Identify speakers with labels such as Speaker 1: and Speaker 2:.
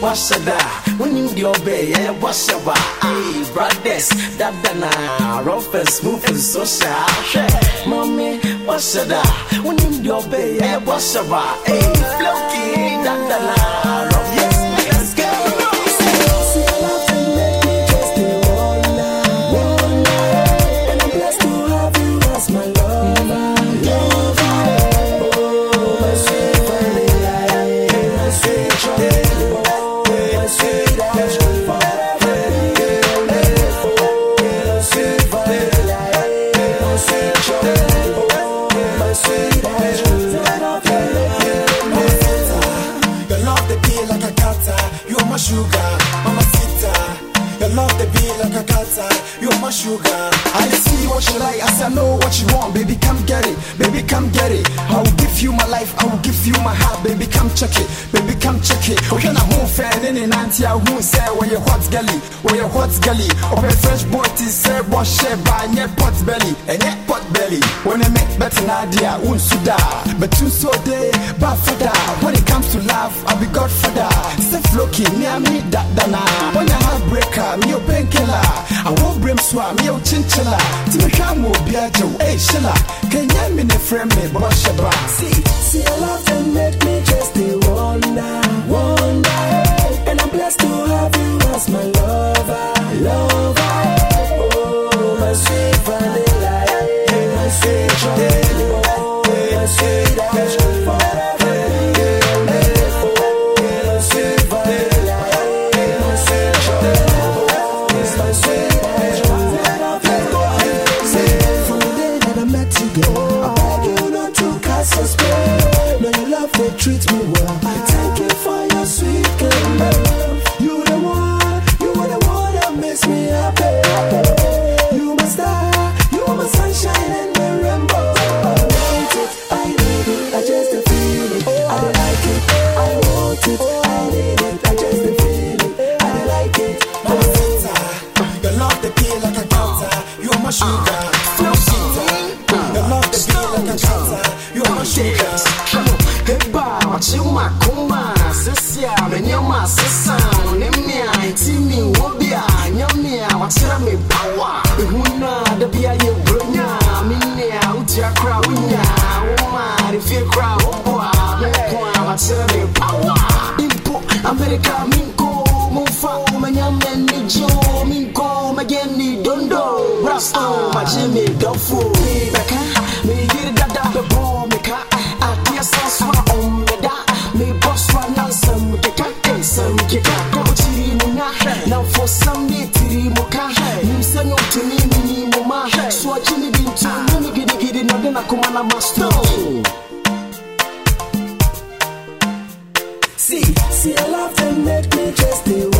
Speaker 1: what's that? When you do obey, yeah, what's eh, up? Hey, brothers, that dana, rough and smooth and social. Mommy, what's that? When you do obey, yeah, what's eh, up? Hey, flocky, that dana,
Speaker 2: my
Speaker 3: sugar, mama sita. Your love the be like a kata, you're my sugar. I see what you like, as I know what you want, baby, come get it, baby, come get it. I will give you my life, I will give you my heart, baby, come check it, baby, who fair, then in auntie, I won't say where your hot gully, where your hot gully. Open fresh boy, tis say, wash it by your pot belly, and your pot belly. When I make better idea, won't suda, but you so day, but father. When it comes to love, I'll be godfather. Step looking, near me, that dana. When a heartbreaker, me a painkiller. I won't brim swam, me a chinchilla. Be a Joe, hey, Shilla. Can you mean a friend me, a bra? See,
Speaker 2: See, I love
Speaker 3: you're my sugar.
Speaker 1: Eba, wachi umakuma Sisia, menyama sisa Unemia, intimi, wobia Nyamia, wachira me power Ehuna, dabia ye bronya Minia, utia kra unya Uma, rifie kra oboa Mekwa, wachira me power Impo, America, minko Mufa, menyame nijo Minko, megeni dondo Brasto, majimi dofo Beka, kumana masto.
Speaker 2: See, see, I love to make me just a